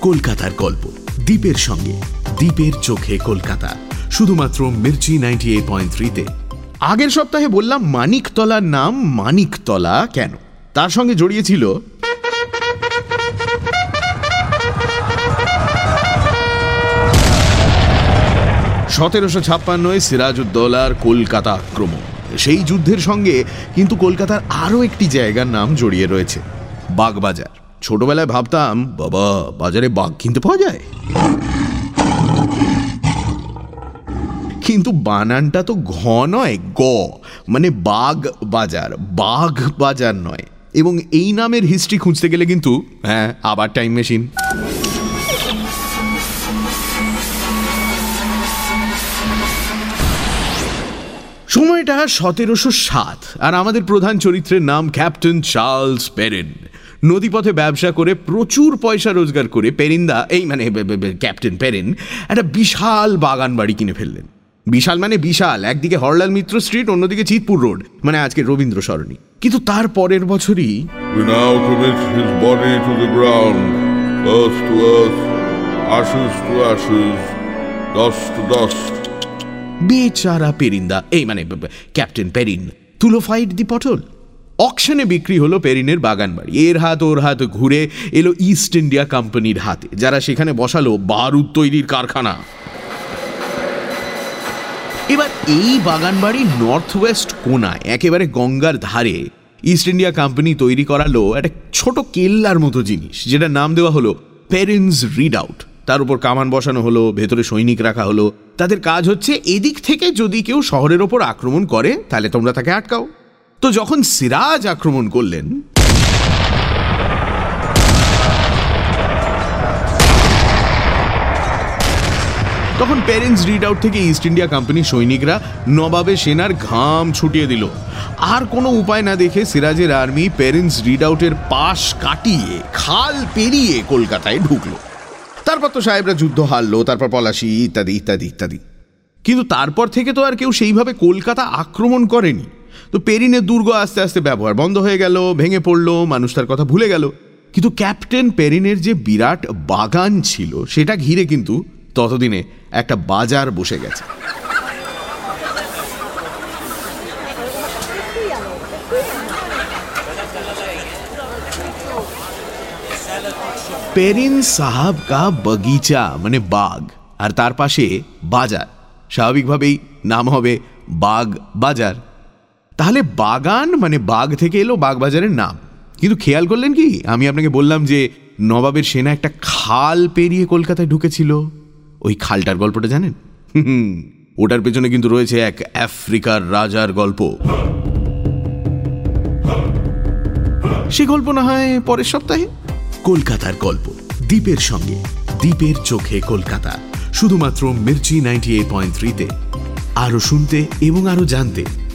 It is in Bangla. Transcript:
কলকাতার গল্প। দ্বীপের সঙ্গে, দ্বীপের চোখে কলকাতা। শুধুমাত্র মির্চি নাইনটি এইট পয়েন্ট থ্রিতে। আগের সপ্তাহে বললাম মানিকতলার নাম মানিকতলা কেন? তার সঙ্গে জড়িয়েছিল সতেরোশো ছাপ্পান্নয় সিরাজউদ্দৌলার কলকাতা আক্রমণ। সেই যুদ্ধের সঙ্গে কিন্তু কলকাতার আরও একটি জায়গার নাম জড়িয়ে রয়েছে, বাগবাজার। ছোটবেলায় ভাবতাম, বাবা, বাজারে বাঘ কিনতে পাওয়া যায়। কিন্তু বানানটা তো ঘ নয়, গ। মানে বাঘ বাজার বাঘ বাজার নয়। এবং এই নামের হিস্ট্রি খুঁজতে গেলে কিন্তু হ্যাঁ আবার টাইম মেশিন সময়টা সতেরোশো সাত, আর আমাদের প্রধান চরিত্রের নাম ক্যাপ্টেন চার্লস পেরেন নদীপথে ব্যবসা করে প্রচুর পয়সা রোজগার করে পেরিন্দা এই মানে ক্যাপ্টেন পেরেন একটা বিশাল বাগান বাড়ি কিনে ফেললেন। বিশাল মানে বিশাল একদিকে হরলাল মিত্র স্ট্রিট অন্যদিকে চিতপুর রোড মানে আজকে রবীন্দ্র সরণি। কিন্তু তার পরের বছরই. বেচারা পেরিন্দা এই মানে ক্যাপ্টেন পেরিন তুলো ফাইট দি পটল। অকশনে বিক্রি হলো পেরিনের বাগান বাড়ি এর হাত ওর হাত ঘুরে এলো ইস্ট ইন্ডিয়া কোম্পানির হাতে, যারা সেখানে বসালো বারুদ তৈরির কারখানা। এবার এই বাগান বাড়ি নর্থ ওয়েস্ট কোনায়, একেবারে গঙ্গার ধারে ইস্ট ইন্ডিয়া কোম্পানি তৈরি করালো একটা ছোট কেল্লার মতো জিনিস যেটা নাম দেওয়া হলো প্যারেন্টস রিড আউট তার উপর কামান বসানো হলো, ভেতরে সৈনিক রাখা হলো। তাদের কাজ হচ্ছে এদিক থেকে যদি কেউ শহরের ওপর আক্রমণ করে, তাহলে তোমরা তাকে আটকাও। তো যখন সিরাজ আক্রমণ করলেন, তখন প্যারেন্টস রিড আউট থেকে ইস্ট ইন্ডিয়া কোম্পানির সৈনিকরা নবাবে সেনার ঘাম ছুটিয়ে দিল। আর কোনো উপায় না দেখে সিরাজের আর্মি প্যারেন্টস রিড আউটের পাশ কাটিয়ে, খাল পেরিয়ে কলকাতায় ঢুকলো। তারপর তো সাহেবরা যুদ্ধ হারলো, তারপর পলাশি, ইত্যাদি ইত্যাদি ইত্যাদি। কিন্তু তারপর থেকে তো আর কেউ সেইভাবে কলকাতা আক্রমণ করেনি। তো পেরিনের দুর্গ আস্তে আস্তে ব্যবহার বন্ধ হয়ে গেল, ভেঙে পড়ল, মানুষ তার কথা ভুলে গেল। কিন্তু ক্যাপ্টেন পেরিনের যে বিরাট বাগান ছিল, সেটা ঘিরে কিন্তু ততদিনে একটা বাজার বসে গেছে। পেরিন সাহাব কা বগিচা মানে বাগ, আর তার পাশে বাজার। স্বাভাবিকভাবেই নাম হবে বাগ বাজার। তাহলে বাগান মানে বাঘ থেকে এলো বাগবাজারের নাম। কিন্তু খেয়াল করলেন কি? আমি আপনাকে বললাম যে নবাবের সেনা একটা খাল পেরিয়ে কলকাতায় ঢুকেছিল। ওই খালটার গল্পটা জানেন? ওটার পেছনে কিন্তু রয়েছে এক আফ্রিকার রাজার গল্প। সে গল্প না হয় পরের সপ্তাহে? কলকাতার গল্প, দ্বীপের সঙ্গে, দ্বীপের চোখে কলকাতা। শুধুমাত্র মির্চি নাইনটি এইট পয়েন্ট থ্রিতে। আরও শুনতে এবং আরও জানতে